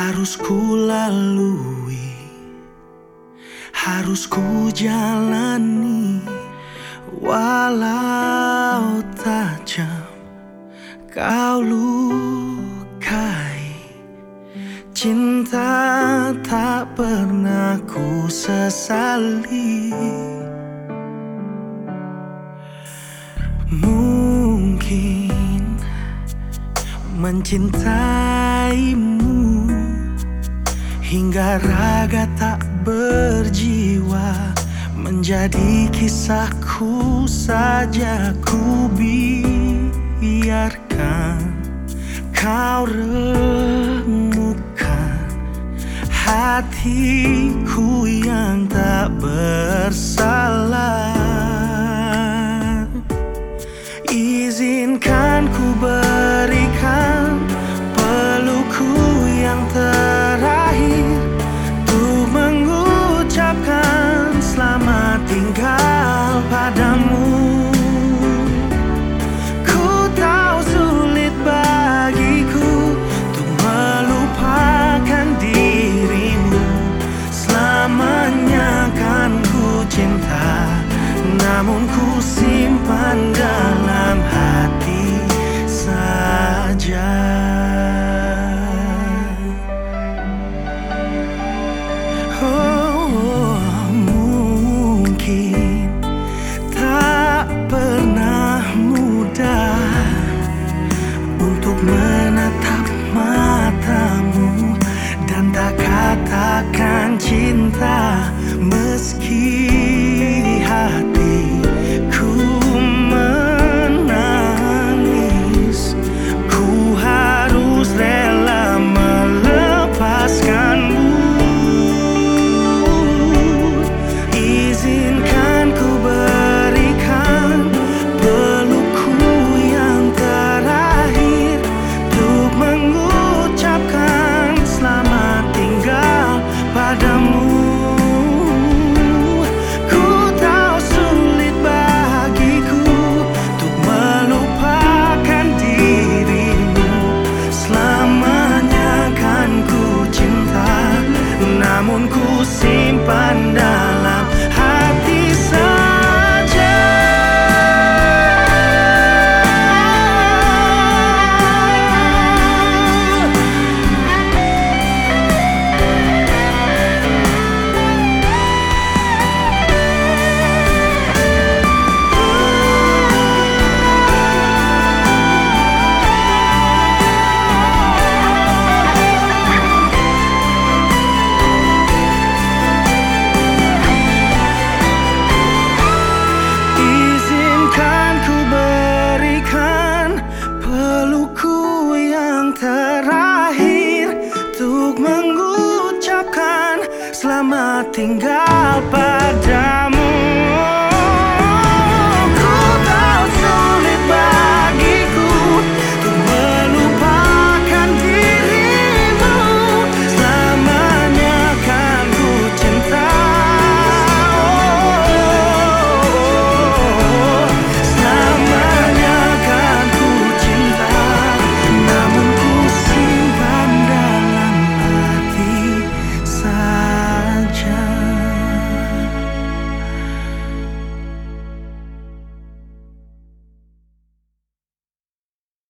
harus ku lalui, harus ku jalani, walau tajam kau lukai. Cinta tak pernah ku sesali. mencintaimu hingga raga tak berjiwa menjadi kisahku saja ku biarkan. Kau remukkan hatiku yang tak bersalah menatap matamu dan tak katakan cinta meski namun ku simpan dalam selamat tinggal padamu.